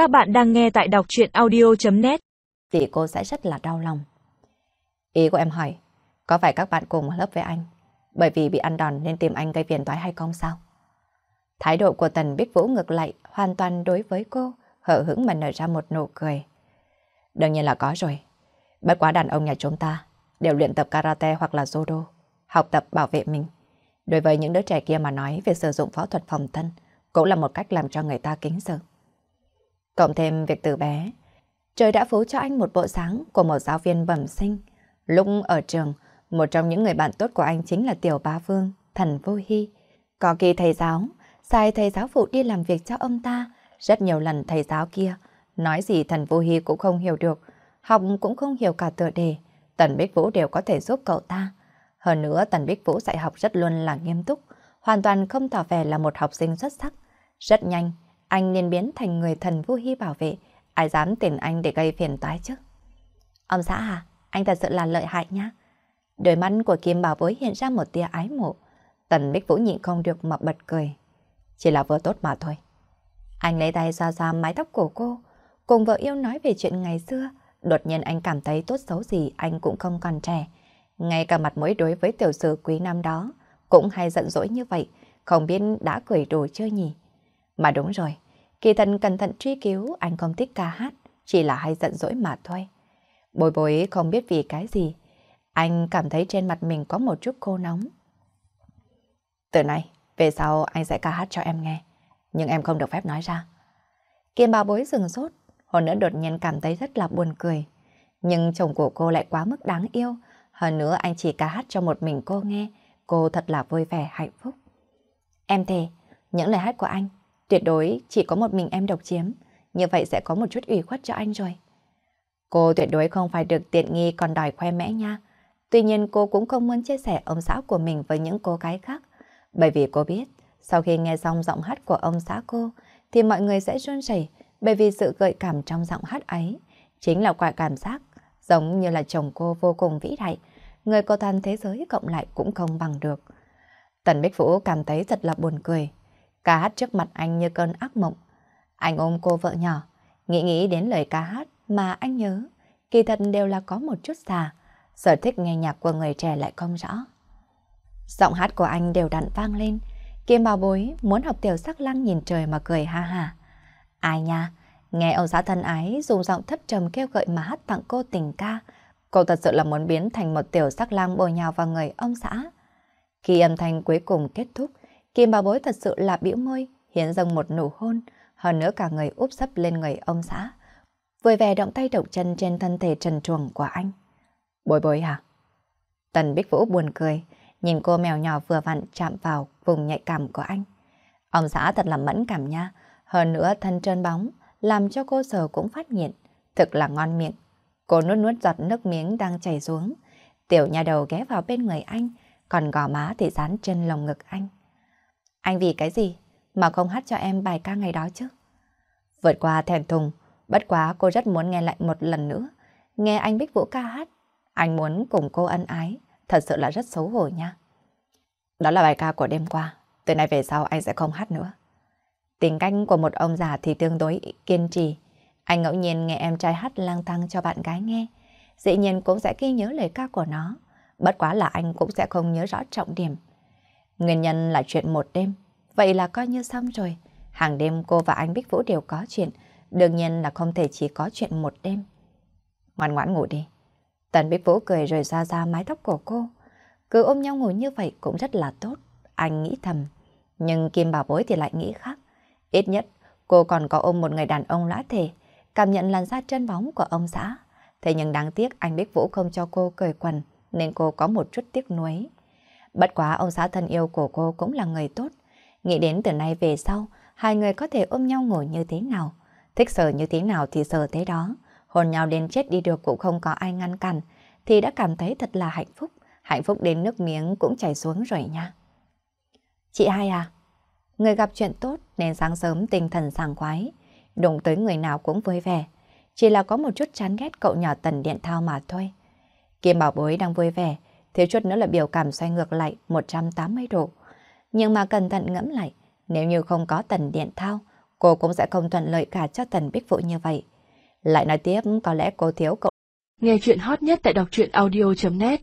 Các bạn đang nghe tại đọc chuyện audio.net Thì cô sẽ rất là đau lòng. Ý của em hỏi, có phải các bạn cùng lớp với anh, bởi vì bị ăn đòn nên tìm anh gây phiền toái hay không sao? Thái độ của Tần Bích Vũ ngược lại hoàn toàn đối với cô, hở hững mà nở ra một nụ cười. Đương nhiên là có rồi. Bất quá đàn ông nhà chúng ta đều luyện tập karate hoặc là judo, học tập bảo vệ mình. Đối với những đứa trẻ kia mà nói về sử dụng võ thuật phòng thân cũng là một cách làm cho người ta kính sợ. Cộng thêm việc từ bé, trời đã phú cho anh một bộ sáng của một giáo viên bẩm sinh. Lúc ở trường, một trong những người bạn tốt của anh chính là Tiểu Bá Vương, thần vô hy. Có kỳ thầy giáo, sai thầy giáo phụ đi làm việc cho ông ta, rất nhiều lần thầy giáo kia, nói gì thần vô hy cũng không hiểu được, học cũng không hiểu cả tựa đề, Tần Bích Vũ đều có thể giúp cậu ta. Hơn nữa Tần Bích Vũ dạy học rất luôn là nghiêm túc, hoàn toàn không tỏ vẻ là một học sinh xuất sắc. Rất nhanh, anh liền biến thành người thần vô hy bảo vệ, ai dám tìm anh để gây phiền toái chứ. Ông xã à, anh thật sự là lợi hại nhá. Đôi mắt của Kim Bảo Bối hiện ra một tia ái mộ. Tần Bích Vũ nhịn không được mà bật cười. Chỉ là vừa tốt mà thôi. Anh lấy tay xoa xoa mái tóc của cô, cùng vợ yêu nói về chuyện ngày xưa. Đột nhiên anh cảm thấy tốt xấu gì anh cũng không còn trẻ. Ngay cả mặt mũi đối với tiểu sử quý năm đó cũng hay giận dỗi như vậy, không biết đã cười đồ chưa nhỉ. Mà đúng rồi, kỳ thần cẩn thận truy cứu anh không thích ca hát, chỉ là hay giận dỗi mà thôi. Bồi bối không biết vì cái gì, anh cảm thấy trên mặt mình có một chút khô nóng. Từ nay, về sau anh sẽ ca hát cho em nghe, nhưng em không được phép nói ra. kiêm bà bối dừng sốt, hồi nữa đột nhiên cảm thấy rất là buồn cười. Nhưng chồng của cô lại quá mức đáng yêu, hơn nữa anh chỉ ca hát cho một mình cô nghe, cô thật là vui vẻ hạnh phúc. Em thề, những lời hát của anh tuyệt đối chỉ có một mình em độc chiếm, như vậy sẽ có một chút ủy khuất cho anh rồi. Cô tuyệt đối không phải được tiện nghi còn đòi khoe mẽ nha. Tuy nhiên cô cũng không muốn chia sẻ ông xã của mình với những cô gái khác, bởi vì cô biết sau khi nghe xong giọng hát của ông xã cô thì mọi người sẽ run rẩy bởi vì sự gợi cảm trong giọng hát ấy chính là quả cảm giác giống như là chồng cô vô cùng vĩ đại, người cô toàn thế giới cộng lại cũng không bằng được. Tần Bích Vũ cảm thấy thật là buồn cười. Ca hát trước mặt anh như cơn ác mộng. Anh ôm cô vợ nhỏ, nghĩ nghĩ đến lời ca hát mà anh nhớ. Kỳ thật đều là có một chút già, sở thích nghe nhạc của người trẻ lại không rõ. Giọng hát của anh đều đặn vang lên. Kim bảo bối muốn học tiểu sắc lăng nhìn trời mà cười ha ha. Ai nha, nghe ông xã thân ái dùng giọng thấp trầm kêu gợi mà hát tặng cô tình ca. Cô thật sự là muốn biến thành một tiểu sắc lang bồi nhào vào người ông xã. Khi âm thanh cuối cùng kết thúc, Kim bà bối thật sự là biểu môi, hiến dâng một nụ hôn, hơn nữa cả người úp sấp lên người ông xã. Vui vẻ động tay động chân trên thân thể trần truồng của anh. Bối bối hả? Tần Bích Vũ buồn cười, nhìn cô mèo nhỏ vừa vặn chạm vào vùng nhạy cảm của anh. Ông xã thật là mẫn cảm nha, hơn nữa thân trơn bóng, làm cho cô sờ cũng phát nhiệt. thực là ngon miệng. Cô nuốt nuốt giọt nước miếng đang chảy xuống, tiểu nhà đầu ghé vào bên người anh, còn gò má thì dán trên lồng ngực anh. Anh vì cái gì mà không hát cho em bài ca ngày đó chứ? Vượt qua thèm thùng, bất quá cô rất muốn nghe lại một lần nữa. Nghe anh Bích Vũ ca hát, anh muốn cùng cô ân ái, thật sự là rất xấu hổ nha. Đó là bài ca của đêm qua, từ nay về sau anh sẽ không hát nữa. Tình cách của một ông già thì tương đối kiên trì. Anh ngẫu nhiên nghe em trai hát lang thang cho bạn gái nghe. Dĩ nhiên cũng sẽ ghi nhớ lời ca của nó. Bất quá là anh cũng sẽ không nhớ rõ trọng điểm. Nguyên nhân là chuyện một đêm. Vậy là coi như xong rồi. Hàng đêm cô và anh Bích Vũ đều có chuyện. Đương nhiên là không thể chỉ có chuyện một đêm. Ngoan ngoãn ngủ đi. Tần Bích Vũ cười rồi ra ra mái tóc của cô. Cứ ôm nhau ngủ như vậy cũng rất là tốt. Anh nghĩ thầm. Nhưng Kim Bảo Bối thì lại nghĩ khác. Ít nhất, cô còn có ôm một người đàn ông lõa thể, cảm nhận làn da chân bóng của ông xã. Thế nhưng đáng tiếc anh Bích Vũ không cho cô cởi quần, nên cô có một chút tiếc nuối. Bất quá ông xã thân yêu của cô cũng là người tốt. Nghĩ đến từ nay về sau, hai người có thể ôm nhau ngủ như thế nào. Thích sờ như thế nào thì sờ thế đó. Hôn nhau đến chết đi được cũng không có ai ngăn cản. Thì đã cảm thấy thật là hạnh phúc. Hạnh phúc đến nước miếng cũng chảy xuống rồi nha. Chị hai à, người gặp chuyện tốt nên sáng sớm tinh thần sảng khoái. Đụng tới người nào cũng vui vẻ. Chỉ là có một chút chán ghét cậu nhỏ tần điện thao mà thôi. Kim bảo bối đang vui vẻ, thiếu chút nữa là biểu cảm xoay ngược lại 180 độ. Nhưng mà cẩn thận ngẫm lại, nếu như không có tần điện thao, cô cũng sẽ không thuận lợi cả cho Tần Bích vụ như vậy. Lại nói tiếp có lẽ cô thiếu cậu. Nghe chuyện hot nhất tại đọc truyện audio.net